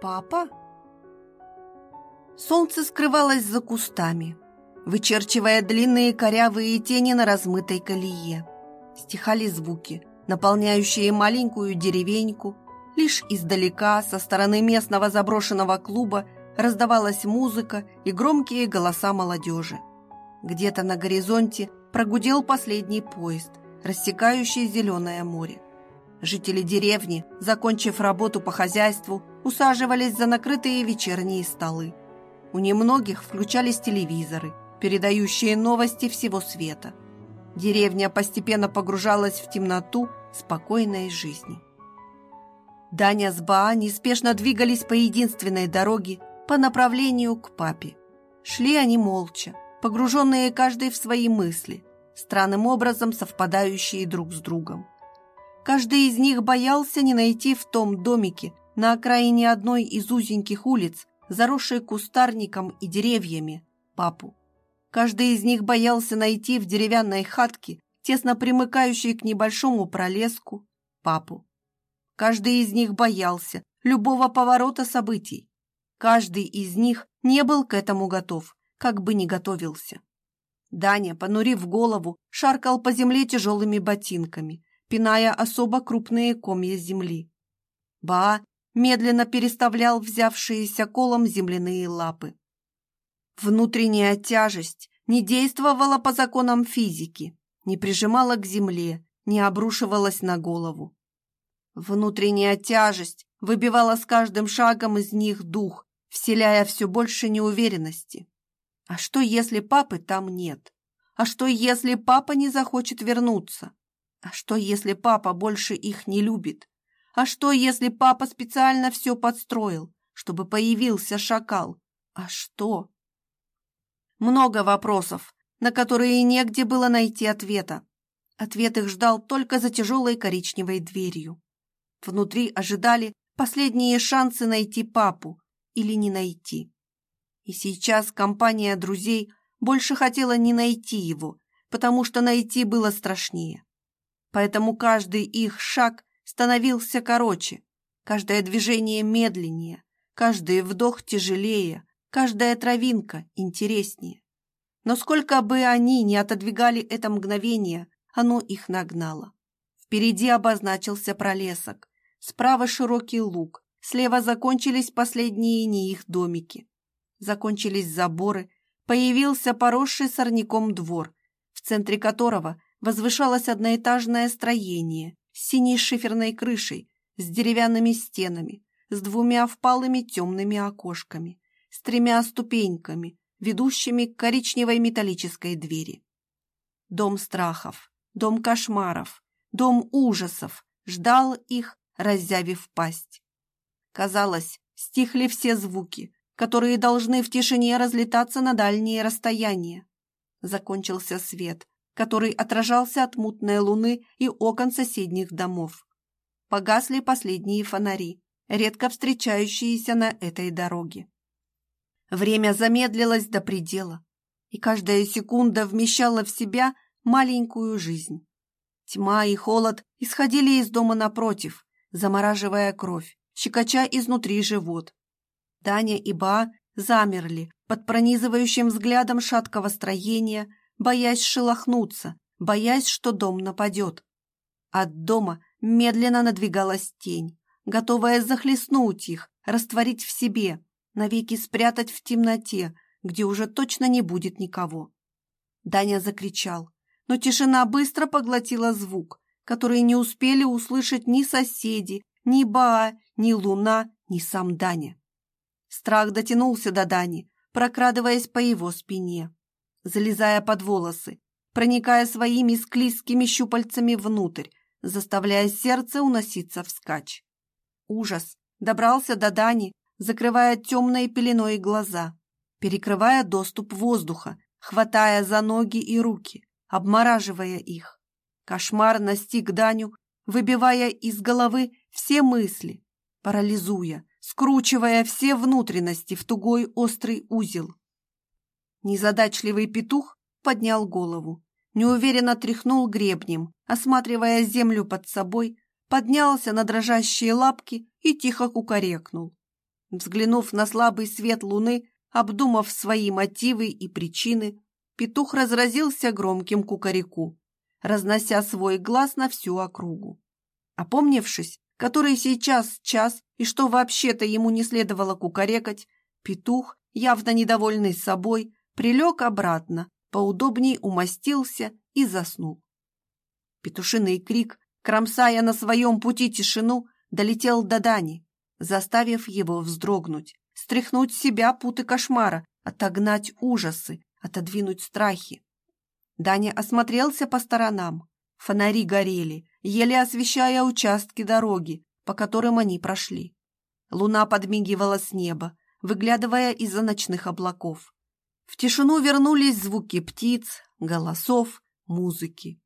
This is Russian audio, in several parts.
Папа? Солнце скрывалось за кустами, вычерчивая длинные корявые тени на размытой колее. Стихали звуки, наполняющие маленькую деревеньку. Лишь издалека, со стороны местного заброшенного клуба, раздавалась музыка и громкие голоса молодежи. Где-то на горизонте прогудел последний поезд, рассекающий зеленое море. Жители деревни, закончив работу по хозяйству, усаживались за накрытые вечерние столы. У немногих включались телевизоры, передающие новости всего света. Деревня постепенно погружалась в темноту спокойной жизни. Даня с Баа неспешно двигались по единственной дороге по направлению к папе. Шли они молча, погруженные каждый в свои мысли, странным образом совпадающие друг с другом. Каждый из них боялся не найти в том домике на окраине одной из узеньких улиц, заросшей кустарником и деревьями, папу. Каждый из них боялся найти в деревянной хатке, тесно примыкающей к небольшому пролеску, папу. Каждый из них боялся любого поворота событий. Каждый из них не был к этому готов, как бы ни готовился. Даня, понурив голову, шаркал по земле тяжелыми ботинками, пиная особо крупные комья земли. Ба медленно переставлял взявшиеся колом земляные лапы. Внутренняя тяжесть не действовала по законам физики, не прижимала к земле, не обрушивалась на голову. Внутренняя тяжесть выбивала с каждым шагом из них дух, вселяя все больше неуверенности. А что, если папы там нет? А что, если папа не захочет вернуться? А что, если папа больше их не любит? А что, если папа специально все подстроил, чтобы появился шакал? А что? Много вопросов, на которые негде было найти ответа. Ответ их ждал только за тяжелой коричневой дверью. Внутри ожидали последние шансы найти папу или не найти. И сейчас компания друзей больше хотела не найти его, потому что найти было страшнее. Поэтому каждый их шаг становился короче, каждое движение медленнее, каждый вдох тяжелее, каждая травинка интереснее. Но сколько бы они ни отодвигали это мгновение, оно их нагнало. Впереди обозначился пролесок, справа широкий луг, слева закончились последние не их домики. Закончились заборы, появился поросший сорняком двор, в центре которого возвышалось одноэтажное строение синей шиферной крышей, с деревянными стенами, с двумя впалыми темными окошками, с тремя ступеньками, ведущими к коричневой металлической двери. Дом страхов, дом кошмаров, дом ужасов ждал их, раззявив пасть. Казалось, стихли все звуки, которые должны в тишине разлетаться на дальние расстояния. Закончился свет, который отражался от мутной луны и окон соседних домов. Погасли последние фонари, редко встречающиеся на этой дороге. Время замедлилось до предела, и каждая секунда вмещала в себя маленькую жизнь. Тьма и холод исходили из дома напротив, замораживая кровь, щекоча изнутри живот. Таня и Ба замерли под пронизывающим взглядом шаткого строения, боясь шелохнуться, боясь, что дом нападет. От дома медленно надвигалась тень, готовая захлестнуть их, растворить в себе, навеки спрятать в темноте, где уже точно не будет никого. Даня закричал, но тишина быстро поглотила звук, который не успели услышать ни соседи, ни Баа, ни Луна, ни сам Даня. Страх дотянулся до Дани, прокрадываясь по его спине залезая под волосы, проникая своими склизкими щупальцами внутрь, заставляя сердце уноситься вскачь. Ужас добрался до Дани, закрывая темной пеленой глаза, перекрывая доступ воздуха, хватая за ноги и руки, обмораживая их. Кошмар настиг Даню, выбивая из головы все мысли, парализуя, скручивая все внутренности в тугой острый узел. Незадачливый петух поднял голову, неуверенно тряхнул гребнем, осматривая землю под собой, поднялся на дрожащие лапки и тихо кукарекнул. Взглянув на слабый свет луны, обдумав свои мотивы и причины, петух разразился громким кукареку, разнося свой глаз на всю округу. Опомнившись, который сейчас час и что вообще-то ему не следовало кукарекать, петух, явно недовольный собой, прилег обратно, поудобней умостился и заснул. Петушиный крик, кромсая на своем пути тишину, долетел до Дани, заставив его вздрогнуть, стряхнуть себя путы кошмара, отогнать ужасы, отодвинуть страхи. Даня осмотрелся по сторонам. Фонари горели, еле освещая участки дороги, по которым они прошли. Луна подмигивала с неба, выглядывая из-за ночных облаков. В тишину вернулись звуки птиц, голосов, музыки.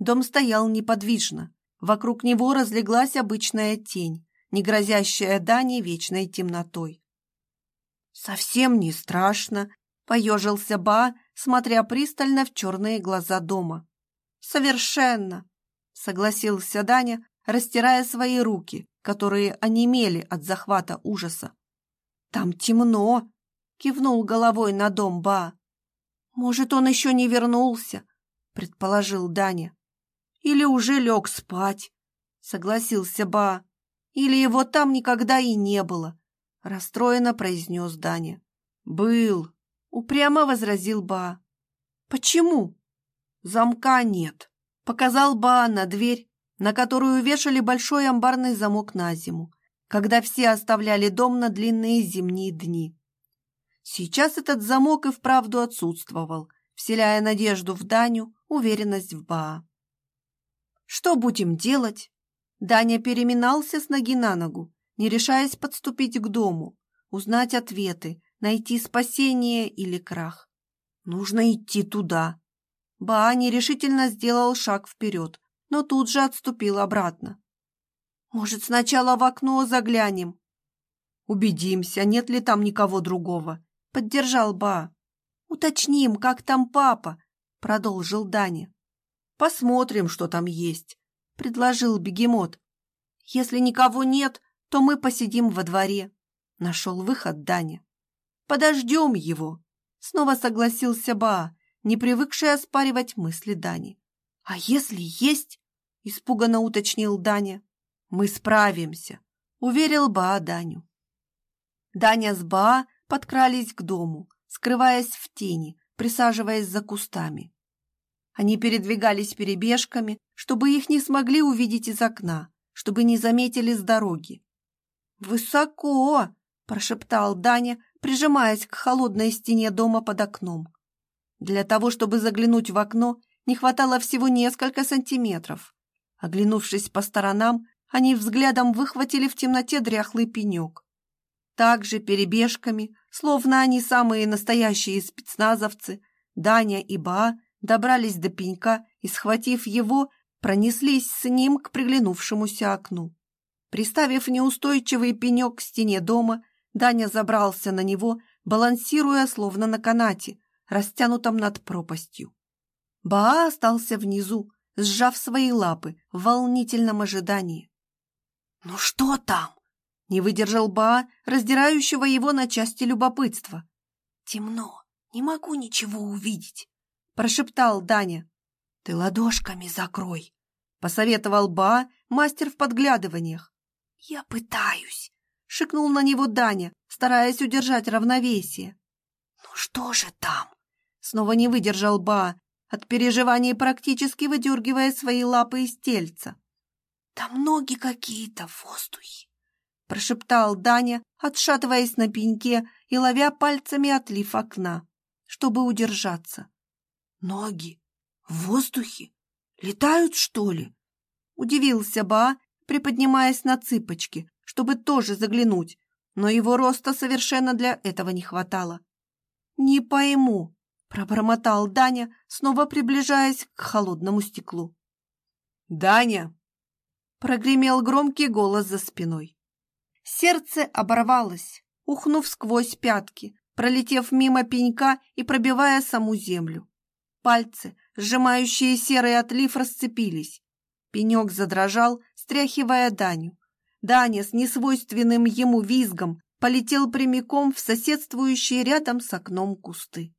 Дом стоял неподвижно. Вокруг него разлеглась обычная тень, не грозящая Дане вечной темнотой. «Совсем не страшно», — поежился Ба, смотря пристально в черные глаза дома. «Совершенно», — согласился Даня, растирая свои руки, которые онемели от захвата ужаса. «Там темно», — кивнул головой на дом Ба. «Может, он еще не вернулся», — предположил Даня. «Или уже лег спать», — согласился Ба. Или его там никогда и не было, расстроенно произнес Даня. Был, упрямо возразил Ба. Почему? Замка нет. Показал Ба на дверь, на которую вешали большой амбарный замок на зиму, когда все оставляли дом на длинные зимние дни. Сейчас этот замок и вправду отсутствовал, вселяя надежду в Даню, уверенность в Ба. «Что будем делать?» Даня переминался с ноги на ногу, не решаясь подступить к дому, узнать ответы, найти спасение или крах. Нужно идти туда. Баа нерешительно сделал шаг вперед, но тут же отступил обратно. Может, сначала в окно заглянем? Убедимся, нет ли там никого другого, поддержал Ба. Уточним, как там папа, продолжил Даня. Посмотрим, что там есть предложил бегемот. «Если никого нет, то мы посидим во дворе», — нашел выход Даня. «Подождем его», — снова согласился Баа, не привыкший оспаривать мысли Дани. «А если есть?» — испуганно уточнил Даня. «Мы справимся», — уверил Баа Даню. Даня с Баа подкрались к дому, скрываясь в тени, присаживаясь за кустами. Они передвигались перебежками, чтобы их не смогли увидеть из окна, чтобы не заметили с дороги. «Высоко!» – прошептал Даня, прижимаясь к холодной стене дома под окном. Для того, чтобы заглянуть в окно, не хватало всего несколько сантиметров. Оглянувшись по сторонам, они взглядом выхватили в темноте дряхлый пенек. Также перебежками, словно они самые настоящие спецназовцы, Даня и Баа добрались до пенька и, схватив его, пронеслись с ним к приглянувшемуся окну. Приставив неустойчивый пенек к стене дома, Даня забрался на него, балансируя словно на канате, растянутом над пропастью. Баа остался внизу, сжав свои лапы в волнительном ожидании. «Ну что там?» — не выдержал Баа, раздирающего его на части любопытства. «Темно, не могу ничего увидеть» прошептал Даня. «Ты ладошками закрой», — посоветовал Ба, мастер в подглядываниях. «Я пытаюсь», — шикнул на него Даня, стараясь удержать равновесие. «Ну что же там?» — снова не выдержал Ба, от переживаний практически выдергивая свои лапы из тельца. «Там ноги какие-то в воздухе», — прошептал Даня, отшатываясь на пеньке и ловя пальцами отлив окна, чтобы удержаться. Ноги в воздухе? Летают, что ли? Удивился Ба, приподнимаясь на цыпочки, чтобы тоже заглянуть, но его роста совершенно для этого не хватало. «Не пойму», — пробормотал Даня, снова приближаясь к холодному стеклу. «Даня!» — прогремел громкий голос за спиной. Сердце оборвалось, ухнув сквозь пятки, пролетев мимо пенька и пробивая саму землю. Пальцы, сжимающие серый отлив, расцепились. Пенек задрожал, стряхивая Даню. Даня с несвойственным ему визгом полетел прямиком в соседствующие рядом с окном кусты.